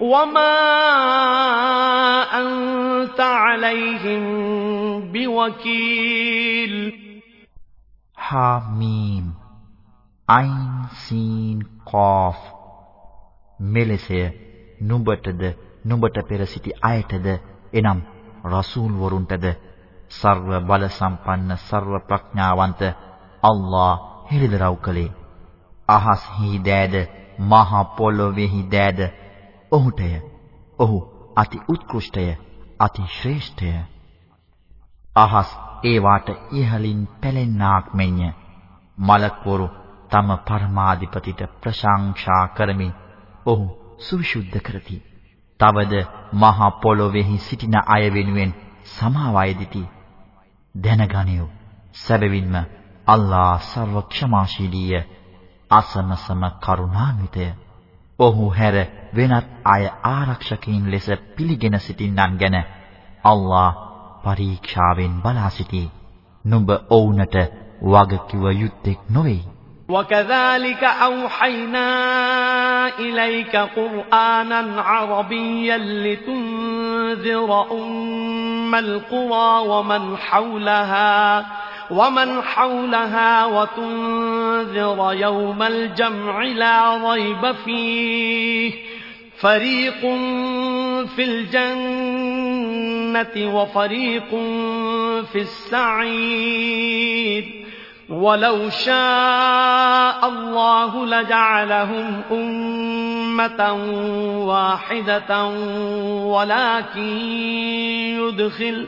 وما أنت عليهم بوكيل حاميم අයින් සීන් කෝෆ් මෙලෙසය නුඹටද නුඹට පෙර සිටි අයටද එනම් රසූල් වරුන්ටද සර්ව බල සම්පන්න සර්ව ප්‍රඥාවන්ත අල්ලා හෙළිදරව් කළේ අහස්හි දෑද මහ පොළොවේහි දෑද ඔහුටය. ඔහු අති උත්කෘෂ්ඨය, අති ශ්‍රේෂ්ඨය. අහස් ඒවාට ඉහලින් පැලෙන්නාක් මෙන්ය. මලක්වරු තම පරමාධිපතිට ප්‍රශංසා කරමින් ඔහු සවිසුද්ධ කරති. තවද මහ පොළොවේහි සිටින අය වෙනුවෙන් සමාවයදිති. දැනගනිව්. සැබවින්ම අල්ලා සර්ව ක්ෂමාශීලීය අසමසම කරුණාන්විතය. ඔහු හැර වෙනත් අය ආරක්ෂකයින් ලෙස පිළිගෙන සිටින්නන් ගැන අල්ලා පරීක්ෂාවෙන් බලා සිටී. නුඹ ඔවුන්ට වගකිව යුත්තේක් නොවේ. وكذلك أوحينا إليك قرآنا عربيا لتنذر أم القرى ومن حولها ومن حولها وتنذر يوم الجمع لا ريب فيه فريق في الجنة وفريق في السعير ولو شاء الله لجعلهم أمة واحدة ولكن يدخل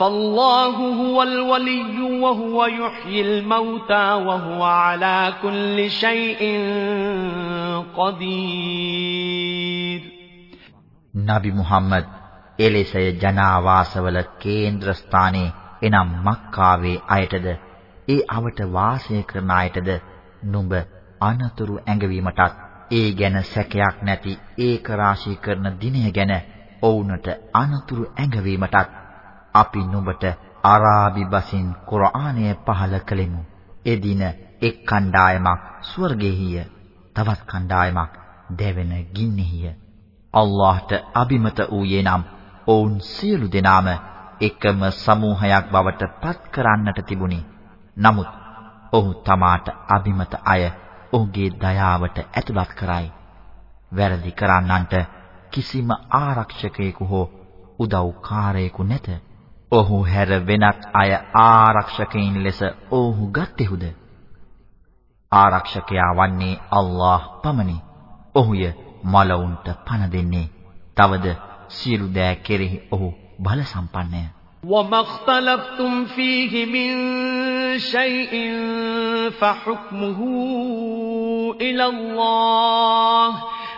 فالله هو الولي وهو يحيي الموتى وهو على كل شيء قدير නබි මුහම්මද් එලෙසය ජනාවාසවල කේන්ද්‍ර ස්ථානයේ එනම් මක්කාවේ අයටද ඒ අවට වාසය කරන අයටද නුඹ අනතුරු ඇඟවීමටත් ඒ ගැන සැකයක් නැති ඒක රාශී කරන දිනය ගැන ඔවුන්ට අනතුරු ඇඟවීමටත් අපි නුඹට අරාබි බසින් කුර්ආනය පහල කළෙමු. එදින එක් කණ්ඩායමක් ස්වර්ගෙහිය, තවත් කණ්ඩායමක් දෙවෙන ගින්නෙහිය. අල්ලාහට අබිමත වූයේ නම් ඔවුන් සියලු දෙනාම එකම සමූහයක් බවට පත් කරන්නට තිබුණි. නමුත් ඔහු තමාට අබිමත අය ඔහුගේ දයාවට ඇතුළත් කරයි. වැරදි කරන්නන්ට කිසිම ආරක්ෂකයෙකු හෝ උදව්කාරයෙකු නැත. ඔහු හැර වෙනත් අය ආරක්ෂකයින් ලෙස ඔහු ගත්තේහුද? ආරක්ෂකයා වන්නේ අල්ලාහ් පමණි. ඔහුය මලවුන්ට පණ දෙන්නේ. තවද සියලු දෑ කෙරෙහි ඔහු බල සම්පන්නය. وما اختلفتم فيه من شيء فحكمه إلى الله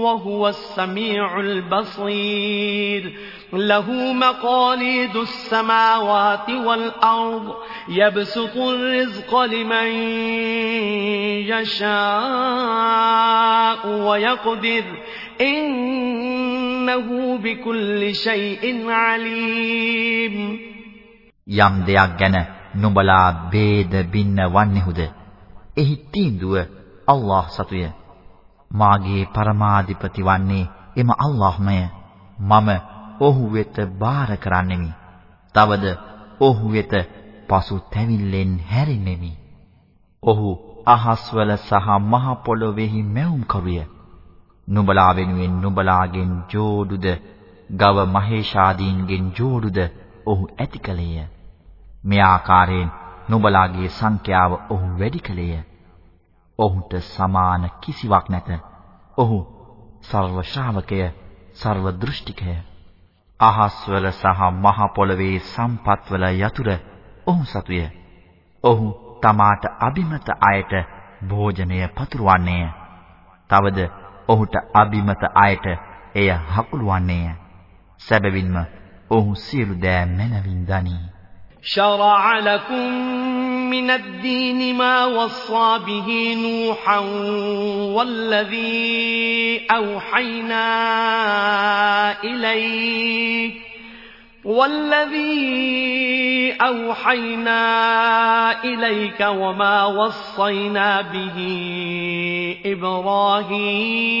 وهو السميع البصير. له مقاليد السماوات والأرض يبسط الرزق لمن يشاء ويقدر. إنه بكل شيء عليم. يام දෙයක් ගැන නුඹලා ભેද බින්න වන්නේහුද? එහි තීන්දුව අල්ලාහ් සතුය. මාගේ පරමාධිපති වන්නේ එම අල්ලාහ්මය. මම ඔහු වෙත බාර කරන්නෙමි. තවද ඔහු වෙත පසු තැවිල්ලෙන් හැරෙන්නෙමි. ඔහු අහස්වල සහ මහ පොළොවේහි මැවුම් කරුය. නුඹලා වෙනුවෙන් නුඹලාගෙන් ජෝඩුද ගව මහේෂාදීන්ගෙන් ජෝඩුද ඔහු ඇති කලේය. මේ ආකාරයෙන් නුඹලාගේ සංඛ්‍යාව ඔහු වැඩි කලේය. ඔහුට සමාන කිසිවක් නැත. ඔහු සර්ව ශ්‍රාවකය, සර්ව දෘෂ්ටිකය. අහස්වල සහ මහ පොළවේ සම්පත්වල යතුර ඔහු සතුය. ඔහු තමාට අබිමත අයට භෝජනය පතුරවන්නේය. තවද ඔහුට අබිමත අයට එය හකුලවන්නේය. සැබවින්ම ඔහු සියලු දෑ මනවින් දනී. شرع لكم من الدين ما وصى به نوحا والذي أوحينا إليك والذي أوحينا إليك وما وصينا به إبراهيم.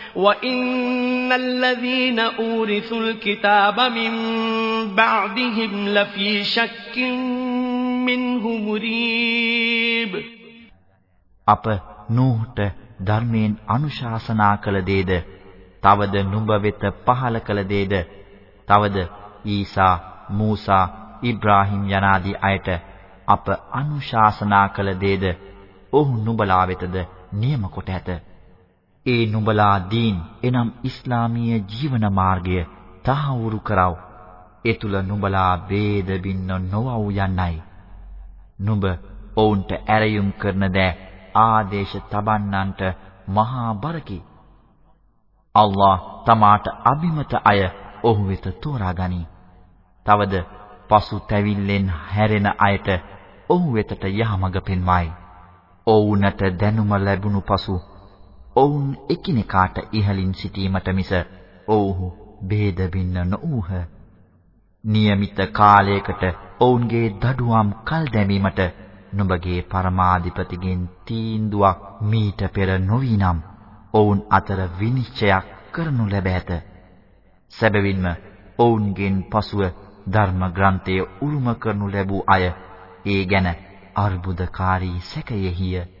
وإن الذين أورثوا الكتاب من بعدهم لفي شك منه مريب අප නූහට ධර්මයෙන් අනුශාසනා කළ දේද තවද නුඹ වෙත පහල කළ දේද තවද ඊසා, මූසා, ඉබ්‍රාහීම් යනාදී අයට අප අනුශාසනා කළ දේද ඔහු නුඹලා වෙතද නියම කොට ඇත. ඒ නුඹලා දීන් එනම් ඉස්ලාමීය ජීවන මාර්ගය තහවුරු කරව. ඒ තුල නුඹලා ભેද බින්න නොවව් යන්නයි. නුඹ ඔවුන්ට ඇරයුම් කරන දෑ ආදේශ තබන්නන්ට මහා බරකි. අල්ලාහ් තමාට අබිමත අය ඔහු වෙත තෝරාගනි. තවද පසු තැවිල්ලෙන් හැරෙන අයට ඔහු වෙතට යහමඟ පෙන්වයි. ඔවුන්ට දැනුම ලැබුණු පසු ඔවුන් එකිනෙකාට ඉහලින් සිටීමට මිස ඔවුහු ભેද භින්න නොඌහ. નિયમિત කාලයකට ඔවුන්ගේ දඩුවම් කල් දැමීමට නුඹගේ පරමාධිපතිගෙන් තීන්දුවක් මීට පෙර නොවිනම් ඔවුන් අතර විනිශ්චයක් කරනු ලැබ ඇත. සැබවින්ම ඔවුන්ගෙන් පසුව ධර්ම ග්‍රන්ථය උරුම කරනු ලැබූ අය ඒ ගැන අර්බුදකාරී සැකයෙහිය.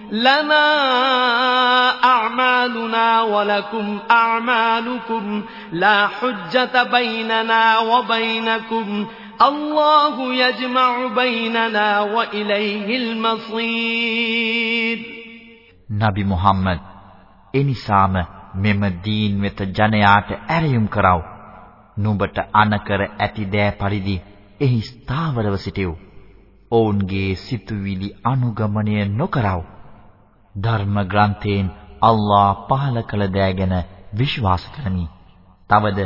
لنا أعمالنا ولكم أعمالكم لا حجة بيننا وبينكم الله يجمع بيننا وإليه المصير نبي محمد එනිසාම මෙම දීන් වෙත ජනයාට ඇරයුම් කරව. නුඹට අනකර ඇති දෑ පරිදි එහි ස්ථාවරව සිටියු. ඔවුන්ගේ සිතුවිලි අනුගමනය නොකරව. ධර්ම ග්‍රන්ථයෙන් අල්ලා පහල කළ දෑ ගැන විශ්වාස කරමි. තවද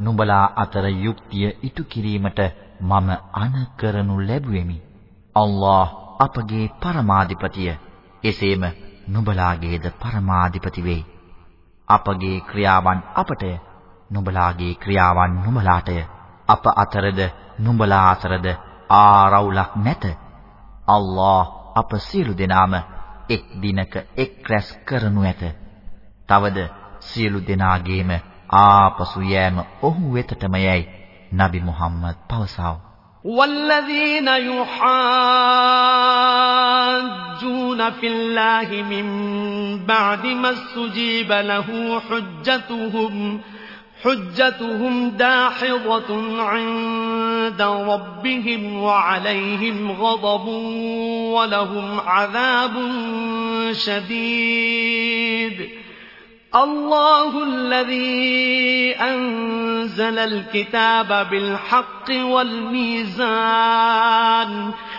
නුඹලා අතර යුක්තිය ඉටු කිරීමට මම අනකරනු ලැබුවෙමි. අල්ලා අපගේ පරමාධිපතිය. එසේම නුඹලාගේද පරමාධිපති වෙයි. අපගේ ක්‍රියාවන් අපටය. නුඹලාගේ ක්‍රියාවන් නුඹලාටය. අප අතරද නුඹලා අතරද ආරවුලක් නැත. අල්ලාහ් අප සියලු දෙනාම එක් දිනක එක් රැස් කරනු ඇත. තවද සියලු දෙනාගේම ආපසු යෑම ඔහු වෙතටම යයි නබි මුහම්මද් පවසව. والذين يحاجون في الله من بعد ما استجيب له حجتهم حجتهم داحضة عند ربهم وعليهم غضب ولهم عذاب شديد. الله الذي أنزل الكتاب بالحق والميزان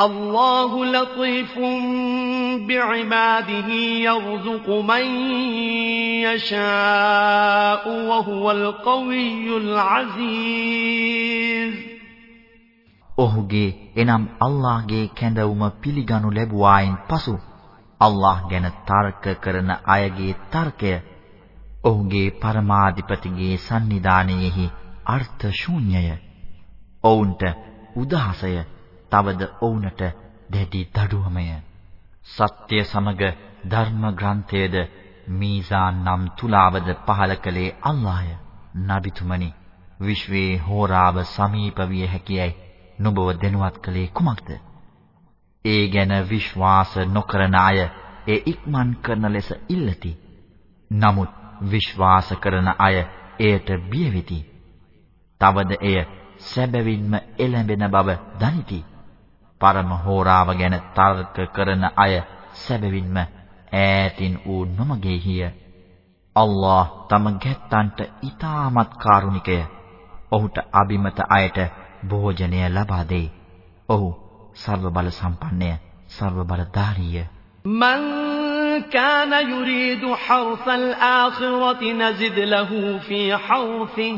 الله لطيف بعباده يرزق من يشاء وهو القوي العزيز ඔහුගේ එනම් අල්ලාහගේ කැඳවුම පිළිගනු ලැබුවායින් පසු අල්ලාහ් ගැන තර්ක කරන අයගේ තර්කය ඔහුගේ පරමාධිපතිගේ සන්නිධානයේහි අර්ථ ශූන්‍යය. ඔවුන්ට උදාසය තවද ඔවුන්ට දැඩි දඩුවමය. සත්‍ය සමග ධර්ම ග්‍රන්ථයේද මීසාන් නම් තුලාවද පහල කළේ අල්ලාහය. නබිතුමනි විශ්වයේ හෝරාව සමීප විය හැකියයි නුඹව දෙනුවත් කළේ කුමක්ද? ඒ ගැන විශ්වාස නොකරන අය ඒ ඉක්මන් කරන ලෙස ඉල්ලති. නමුත් විශ්වාස කරන අය එයට බිය වෙති. තවද එය සැබවින්ම එළඹෙන බව දනිති. පරම හෝරාව ගැන තර්ක කරන අය සැබවින්ම ඈතින් වූ නොමගෙහිය. අල්ලාහ් තම ගැත්තන්ට ඊටමත් කාරුණිකය. ඔහුට අබිමත අයට භෝජනය ලබා දෙයි. ඔහු සර්ව බල සම්පන්නය, සර්ව බලධාරීය. මං كان يريد حرث الآخرة نزد له في حرثه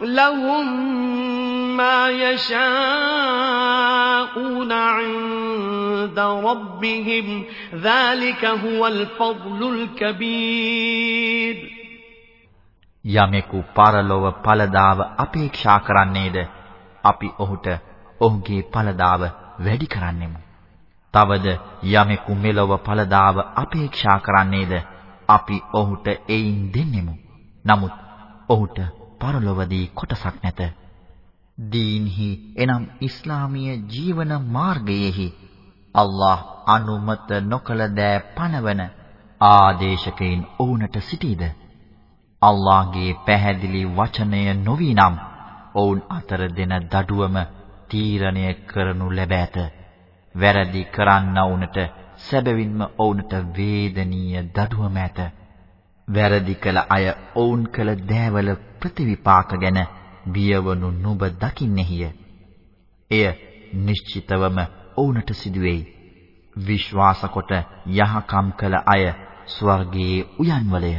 لهم ما يشاءون عند ربهم ذلك هو الفضل الكبير යමෙකු පරලොව ඵලදාව අපේක්ෂා කරන්නේද අපි ඔහුට ඔහුගේ ඵලදාව වැඩි කරන්නෙමු. තවද යමෙකු මෙලොව ඵලදාව අපේක්ෂා කරන්නේද අපි ඔහුට එයින් දෙන්නෙමු. නමුත් ඔහුට පරලොවදී කොටසක් නැත. දීන්හි එනම් ඉස්ලාමීය ජීවන මාර්ගයේහි අල්ලාහ් අනුමත නොකළ දෑ පනවන ආදේශකයින් ඔවුන්ට සිටීද? අල්ලාහ්ගේ පැහැදිලි වචනය නොවි නම් ඔවුන් අතර දෙන දඩුවම තීරණය කරනු ලැබ ඇත. වැරදි කරන්නවුන්ට සැබවින්ම ඔවුන්ට වේදනීය දඩුවම ඇත. වැරදි කළ අය ඔවුන් කළ දෑවල ප්‍රතිවිපාක ගැන බියවනු නුඹ දකින්නේහිය. එය නිශ්චිතවම ඔවුන්ට සිදුවේයි. විශ්වාස කොට යහකම් කළ අය ස්වර්ගයේ උයන්වලය.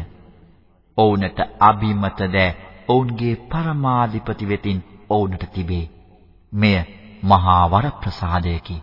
ඔවුන්ට අබිමත දෑ ඔවුන්ගේ පරමාධිපති වෙතින් ඔවුන්ට තිබේ. මෙය මහා වරප්‍රසාදයකි.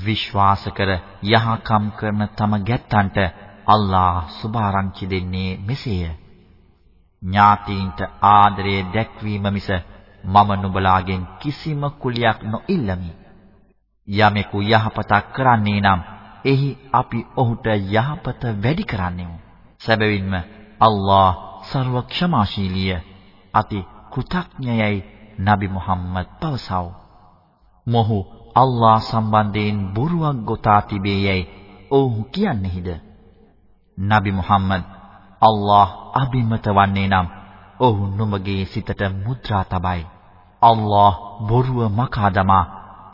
විශ්වාස කර යහකම් කරන තම ගැත්තන්ට අල්ලාහ් සුභාරංචි දෙන්නේ මෙසේය. ඥාතීන්ට ආදරය දැක්වීම මිස මම නුඹලාගෙන් කිසිම කුලියක් නොඉල්ලමි. යමෙකු යහපතක් කරන්නේ නම් එහි අපි ඔහුට යහපත වැඩි කරන්නෙමු. සැබවින්ම අල්ලාහ් සර්ව ක්ෂමාශීලිය අති කෘතඥයයි නබි මුහම්මද් පවසව. මොහු අල්ලා සම්බන්ධයෙන් බොරුවක් ගොතා තිබේයයි ඔවුහු කියන්නේහිද? නබි මුහම්මද් අල්ලාහ් අබිමත වන්නේ නම් ඔහු නුඹගේ සිතට මුද්‍රා තබයි. අල්ලාහ් බොරුව මකා දමා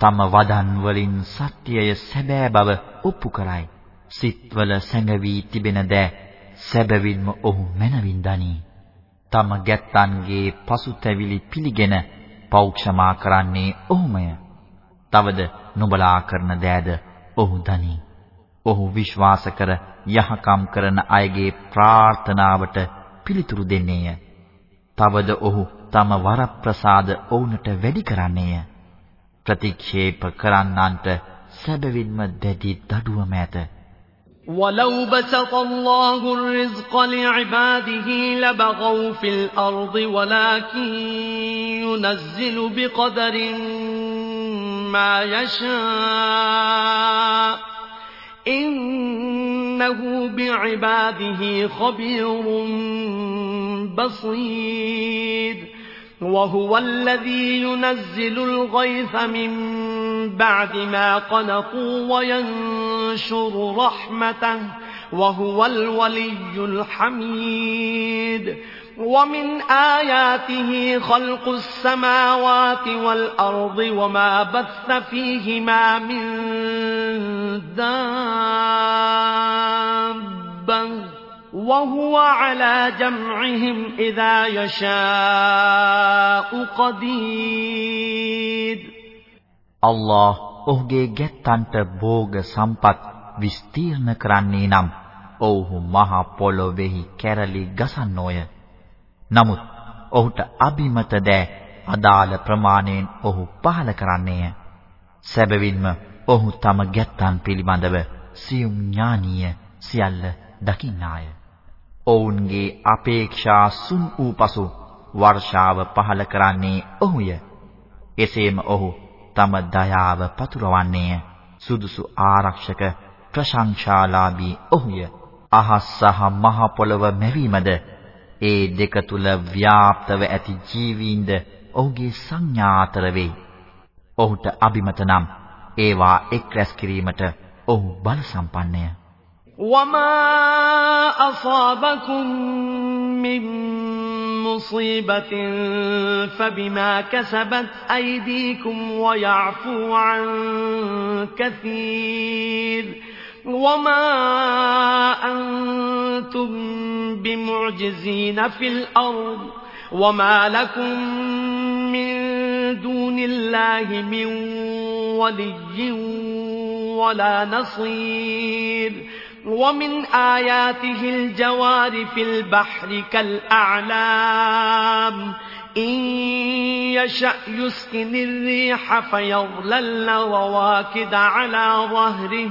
තම වදන් වලින් සත්‍යය සැබෑ බව ඔප්පු කරයි. සිත්වල සැඟවි තිබෙන දෑ සැබවින්ම ඔහු මනවින් දනී. තම ගැත්තන්ගේ පසුතැවිලි පිළිගෙන පෞක්ෂමා කරන්නේ ඔහුමය. තවද නුඹලා කරන දෑද ඔහු දනී. ඔහු විශ්වාස කර යහකම් කරන අයගේ ප්‍රාර්ථනාවට පිළිතුරු දෙන්නේය. තවද ඔහු තම වරප්‍රසාද ඔවුන්ට වැඩි කරන්නේය. ප්‍රතික්ෂේප කරන්නන්ට සැබවින්ම දැඩි දඩුවම ඇත. ولو بسط الله الرزق لعباده لبغوا في الأرض ولكن ينزل بقدر ما يشاء. إنه بعباده خبير بصير. وهو الذي ينزل الغيث من بعد ما قنطوا وينشر رحمته. وهو الولي الحميد. ومن آياته خلق السماوات والأرض وما بث فيهما من دابة وهو على جمعهم إذا يشاء قدير الله ඔහුගේ ගැත්තන්ට භෝග සම්පත් විස්තීර්ණ කරන්නේ නම් ඔව්හු මහ පොළොවේහි කැරලි ගසන්නෝය නමුත් ඔහුට අබිමත දෑ අදාළ ප්‍රමාණයෙන් ඔහු පහල කරන්නේය. සැබවින්ම ඔහු තම ගැත්තන් පිළිබඳව සියුම් ඥානීය සියල්ල දකින්නාය. ඔවුන්ගේ අපේක්ෂා සුන් වූ පසු වර්ෂාව පහල කරන්නේ ඔහුය. එසේම ඔහු තම දයාව පතුරවන්නේය. සුදුසු ආරක්ෂක ප්‍රශංසාලාභී ඔහුය. අහස් සහ මහ පොළව මැවීමද ඒ දෙක තුල ව්‍යාප්තව ඇති ජීවීන්ද ඔහුගේ සංඥා අතර වෙයි. ඔහුට අබිමත නම් ඒවා එක් රැස් කිරීමට ඔහු බල සම්පන්නය. وما أصابكم من مصيبة فبما كسبت أيديكم ويعفو عن كثير وما أنتم بمعجزين في الأرض وما لكم من دون الله من ولي ولا نصير ومن آياته الجوار في البحر كالأعلام إن يشأ يسكن الريح فيظللن رواكد على ظهره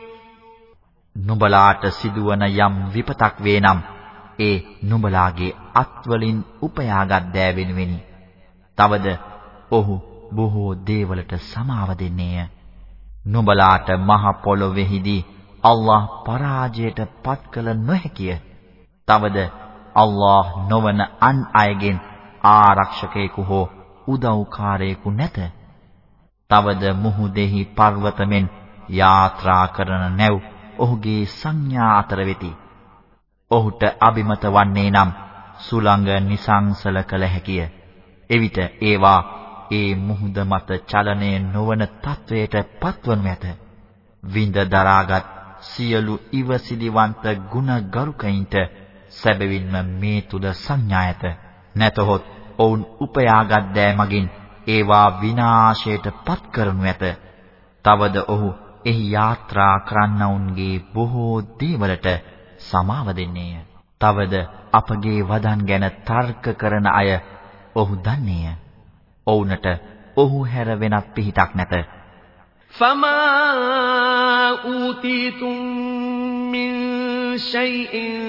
නුඹලාට සිදුවන යම් විපතක් වේ නම් ඒ නුඹලාගේ අත්වලින් උපයාගත් දෑ වෙනුවෙනි. තවද ඔහු බොහෝ දේවලට සමාව දෙන්නේය. නුඹලාට මහ පොළොවේහිදී අල්ලාහ් පරාජයට පත් කළ නොහැකිය. තවද අල්ලාහ් නොවන අන් අයගෙන් ආරක්ෂකයෙකු හෝ උදව්කාරයෙකු නැත. තවද මුහුදෙහි පර්වතමෙන් යාත්‍රා කරන නැව් ඔහුගේ සංඥා අතර වෙති. ඔහුට අබිමත වන්නේ නම් සුළඟ නිසංසල කළ හැකිය. එවිට ඒවා ඒ මුහුද මත චලනය නොවන තත්වයට පත්වනු ඇත. විඳ දරාගත් සියලු ඉවසිලිවන්ත ගුණගරුකයින්ට සැබවින්ම මේ තුල සංඥා ඇත. නැතහොත් ඔවුන් උපයාගත් දෑ මගින් ඒවා විනාශයට පත් කරනු ඇත. තවද ඔහු එහි යාත්‍රා කරන්නවුන්ගේ බොහෝ දේවලට සමාව දෙන්නේය. තවද අපගේ වදන් ගැන තර්ක කරන අය ඔහු දන්නේය. ඔවුන්ට ඔහු හැර වෙනත් පිහිටක් නැත. فما أوتيتم من شيء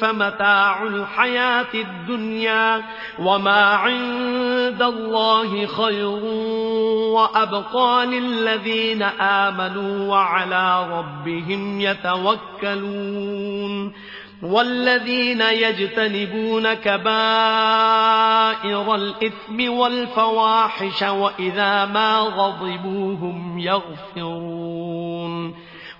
فمتاع الحياة الدنيا وما عند الله خير وأبقى للذين آمنوا وعلى ربهم يتوكلون والذين يجتنبون كبائر الإثم والفواحش وإذا ما غضبوا هم يغفرون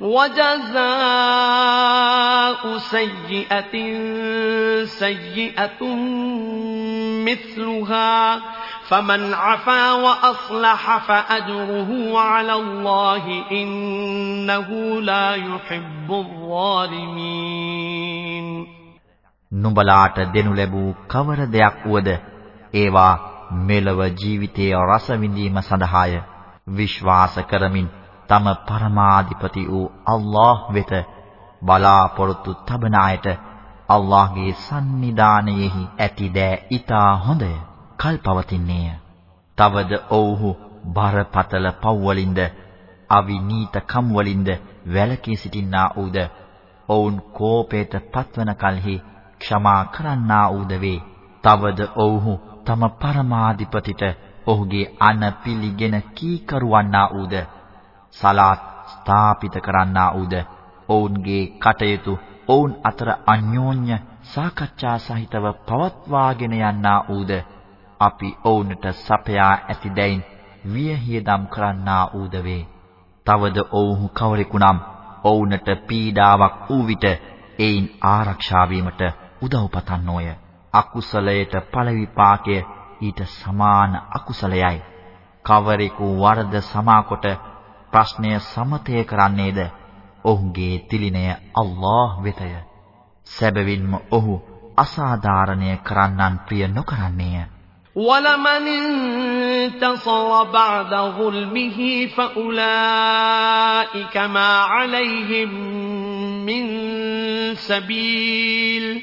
وجزاء سيئة سيئة مثلها فمن عفا وأصلح فأجره على الله إنه لا يحب الظالمين නුඹලාට දෙනු ලැබූ කවර දෙයක් වුවද ඒවා මෙලව ජීවිතයේ රස විඳීම සඳහාය විශ්වාස කරමින් තම පරමාධිපති වූ අල්ලාහ් වෙත බලාපොරොත්තු තබන අයට අල්ලාහ්ගේ සන්නිධානයෙහි ඇති දෑ ඊටා හොඳය කල්පවතින්නේය. තවද ඔව්හු බරපතල පව්වලින්ද අවිනීත කම් වලින්ද වැළකී සිටින්නා වූද ඔවුන් කෝපයට පත්වන කලෙහි ක්ෂමා කරන්නා වූද වේ. තවද ඔව්හු තම පරමාධිපතිට ඔහුගේ අන පිළිගෙන කීකරුවන්නා වූද සලාත් ස්ථාපිත කරන්නා වූද ඔවුන්ගේ කටයුතු ඔවුන් අතර අන්‍යෝන්‍ය සාකච්ඡා සහිතව පවත්වාගෙන යන්නා වූද අපි ඔවුන්ට සපයා ඇති දෙයින් වියහියදම් කරන්නා ඌද වේ. තවද ඔවුහු කවරෙකුනම් ඔවුන්ට පීඩාවක් වූ විට ඒයින් ආරක්ෂා වීමට උදව් පතන්නෝය. අකුසලයට ඵල විපාකය ඊට සමාන අකුසලයයි. කවරෙකු වරද සමාකොට ප්‍රශ්නය සමතය කරන්නේද? ඔහුගේ තිලිනය අල්ලාහ් වෙතය. සැබවින්ම ඔහු අසාධාරණය කරන්නන් ප්‍රිය නොකරන්නේය. وَلَمَنِ انتَصَرَ بَعْدَ ظُلْمِهِ فَأُولَئِكَ مَا عَلَيْهِمْ مِنْ سَبِيلٍ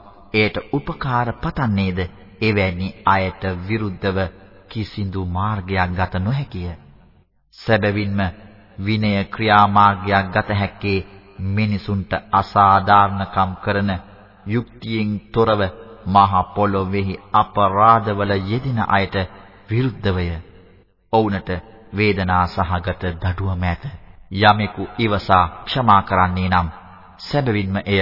එයට උපකාර පතන්නේද එවැනි අයට විරුද්ධව කිසිදු මාර්ගයක් ගත නොහැකිය. සැබවින්ම විනය ක්‍රියාමාර්ගයක් ගත හැක්කේ මිනිසුන්ට අසාධාරණකම් කරන යුක්තියෙන් තොරව මහ පොළොවේහි අපරාධවල යෙදෙන අයට විරුද්ධවය. ඔවුන්ට වේදනා සහගත දඩුවම ඇත. යමෙකු ඉවසා ක්ෂමා කරන්නේ නම් සැබවින්ම එය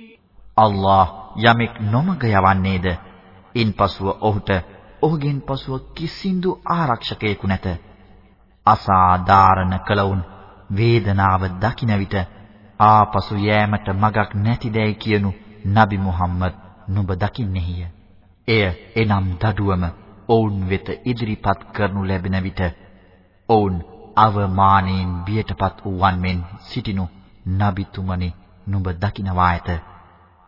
අල්ලාහ් යමෙක් නොමග යවන්නේද ඉන්පසුව ඔහුට ඔහුගෙන් පසුව කිසිඳු ආරක්ෂකයෙකු නැත අසාධාරණ කලවුන් වේදනාව දකින විට ආපසු යෑමට මගක් නැතිදැයි කියනු නබි මුහම්මද් නුඹ දකින්නේය. එය එනම් දඩුවම ඔවුන් වෙත ඉදිරිපත් කරනු ලැබෙන විට ඔවුන් අවමානයෙන් බියටපත් වූවන් මෙන් සිටිනු නබිතුමනි නුඹ දකින්වා ඇත.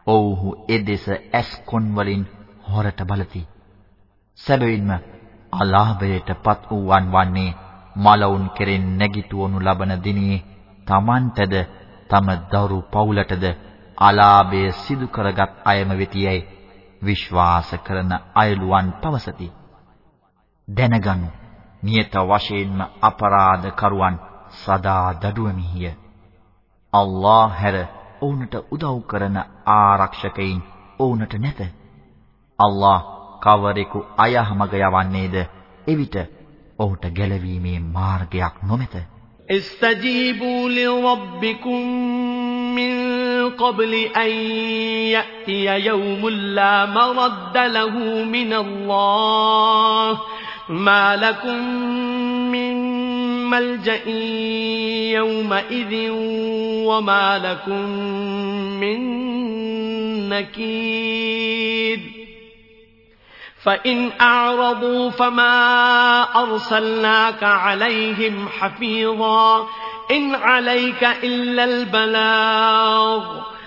ඔව්හු එදෙස ඇස් කොන් වලින් හොරට බලති. සැබවින්ම අලාභයටපත් වූවන් වන්නේ මලවුන් කෙරෙන් නැගිටවනු ලබන දිනේ Tamanටද තම දරු පවුලටද අලාභය සිදු කරගත් අයම වෙතියයි විශ්වාස කරන අයලුවන් පවසති. දැනගනු නියත වශයෙන්ම අපරාධ කරුවන් සදා දඩුවමිහිය. අල්ලාහ් හැර ඔවුන්ට උදව් කරන ආරක්ෂකයින් ඔවුන්ට නැත. අල්ලාහ් කවරෙකු අයහමග යවන්නේද එවිට ඔහුට ගැලවීමේ මාර්ගයක් නොමැත. استجيبوا لربكم من قبل أن يأتي يوم لا مرد له من الله ما لكم من ملجأ يومئذ وما لكم من نكير فإن أعرضوا فما أرسلناك عليهم حفيظا إن عليك إلا البلاغ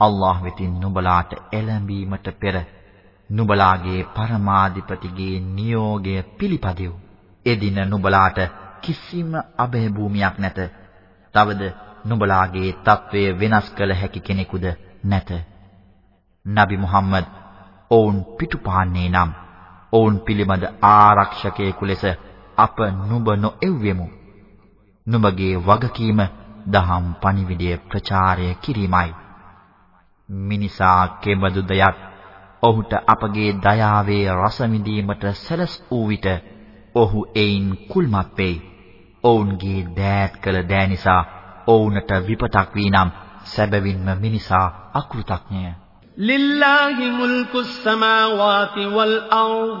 අල්ලාහ් වෙතින් නුඹලාට එළඹීමට පෙර නුඹලාගේ පරමාධිපතිගේ නියෝගය පිළිපදිව්. එදින නුඹලාට කිසිම අභය භූමියක් නැත. තවද නුඹලාගේ తත්වය වෙනස් කළ හැකි කෙනෙකුද නැත. නබි මුහම්මද් ඔවුන් පිටුපාන්නේ නම් ඔවුන් පිළිබඳ ආරක්ෂකයෙකු ලෙස අප නුඹ නොඑව්වෙමු. නුඹගේ වගකීම දහම් පණිවිඩය ප්‍රචාරය කිරීමයි. මිනිසා කෙබඳු දයක් ඔහුට අපගේ දයාවේ රස විඳීමට සැලස් වූ විට ඔහු එයින් කුල්මත් වෙයි. ඔවුන්ගේ දෑත් කළ දෑ නිසා ඔවුන්ට විපතක් වී නම් සැබවින්ම මිනිසා අකෘතඥය. ලිල්ලාහි මුල්කුස් සමාවාති වල් අර්ض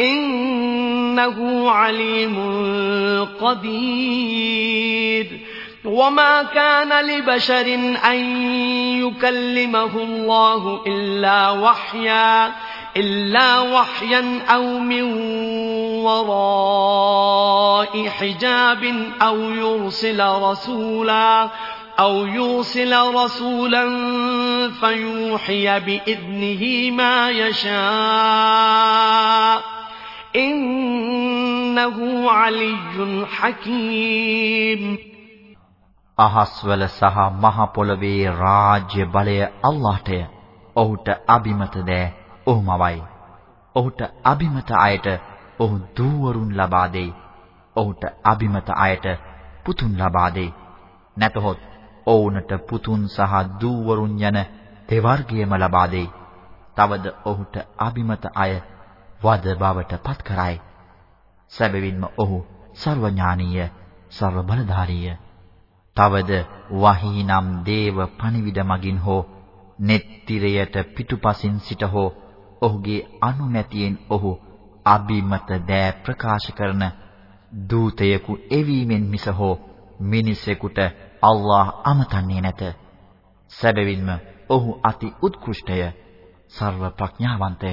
إنه عليم قدير. وما كان لبشر أن يكلمه الله إلا وحيا إلا وحيا أو من وراء حجاب أو يرسل رسولا أو يرسل رسولا فيوحي بإذنه ما يشاء. ඉන්නහු අලියුන් හකීම් අහස්වල සහ මහ පොළවේ රාජ්‍ය බලය අල්ලාහටය. ඔහුට අබිමත දෑ ඔහුමවයි. ඔහුට අබිමත අයට ඔහු දූවරුන් ලබා දෙයි. ඔහුට අබිමත අයට පුතුන් ලබා දෙයි. නැතහොත් ඔවුන්ට පුතුන් සහ දූවරුන් යන දෙවර්ගයම ලබා දෙයි. තවද ඔහුට අබිමත අය වද බවට පත් කරයි. සැබවින්ම ඔහු සර්වඥානීය, සර්ව බලධාරීය. තවද වහී නම් දේව පණිවිඩ මගින් හෝ නෙත්තිරයට පිටුපසින් සිට හෝ ඔහුගේ අනුමැතියෙන් ඔහු අබිමත දෑ ප්‍රකාශ කරන දූතයෙකු එවීමෙන් මිස හෝ මිනිසෙකුට අල්ලාහ් අමතන්නේ නැත. සැබවින්ම ඔහු අති උත්කෘෂ්ඨය, සර්ව ප්‍රඥාවන්තය.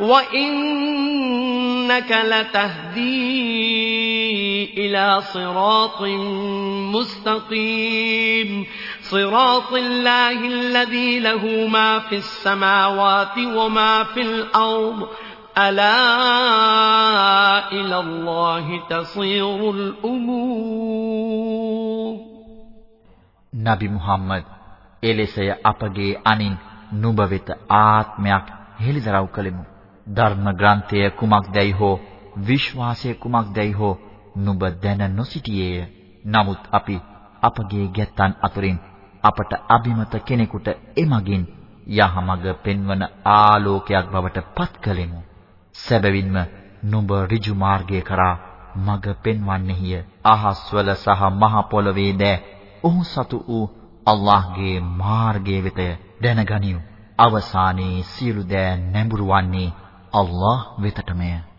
وإنك لتهدي إلى صراط مستقيم صراط الله الذي له ما في السماوات وما في الأرض ألا إلى الله تصير الأمور نبي محمد එලෙසය අපගේ අනින් නුඹ වෙත ආත්මයක් හෙළිදරව් කළෙමු. ධර්ම ග්‍රන්ථය කුමක්දැයි හෝ විශ්වාසය කුමක්දැයි හෝ නුඹ දැන නොසිටියේය. නමුත් අපි අපගේ ගැත්තන් අතුරින් අපට අභිමත කෙනෙකුට එමගින් යහමඟ පෙන්වන ආලෝකයක් බවට පත් කලෙමු. සැබවින්ම නුඹ ඍජු මාර්ගය කරා මඟ පෙන්වන්නේය. අහස්වල සහ මහ පොළවේ දෑ ඔහු සතු වූ අල්ලාහ්ගේ මාර්ගය වෙතය දැනගනිව්. අවසානයේ සියලු දෑ නැඹුරු වන්නේ අල්ලාහ් වෙතටමය.